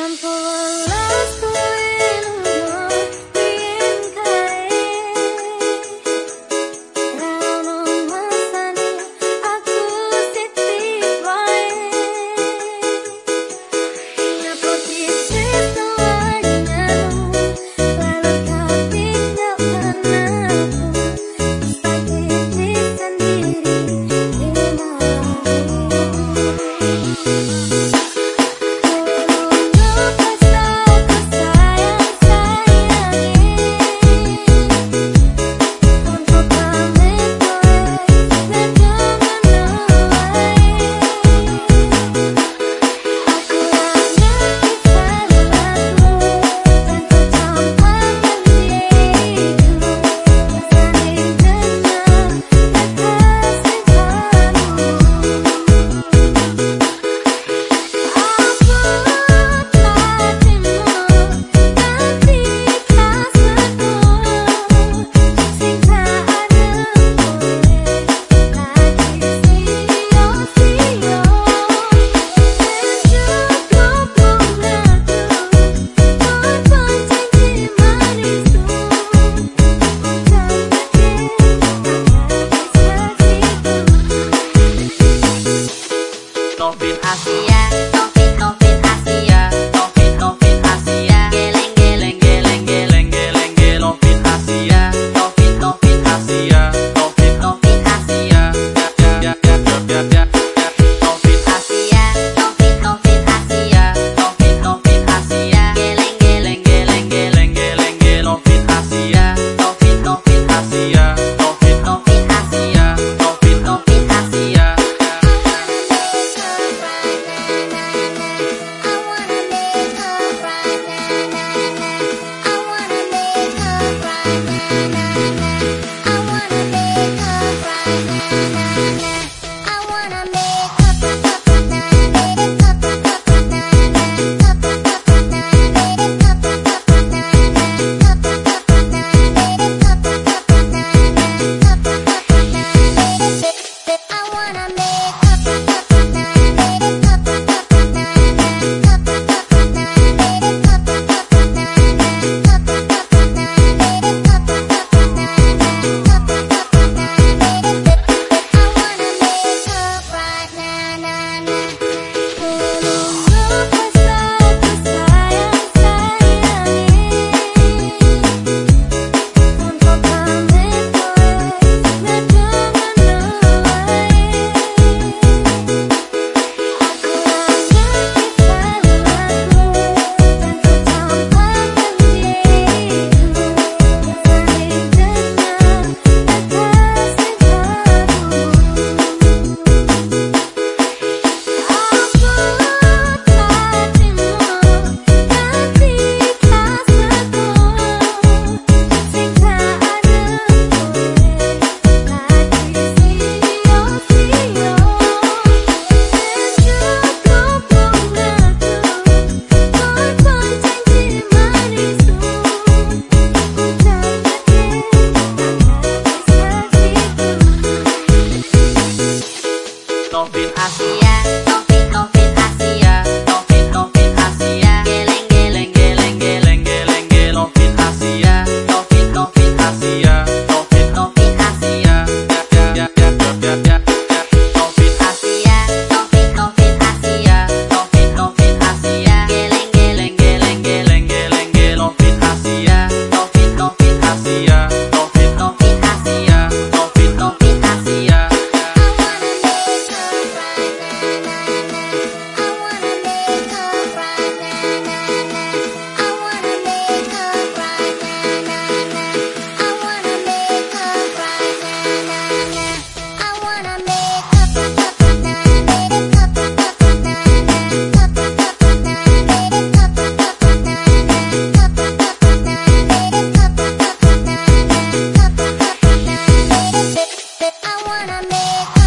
temple así I Gracias. wanna make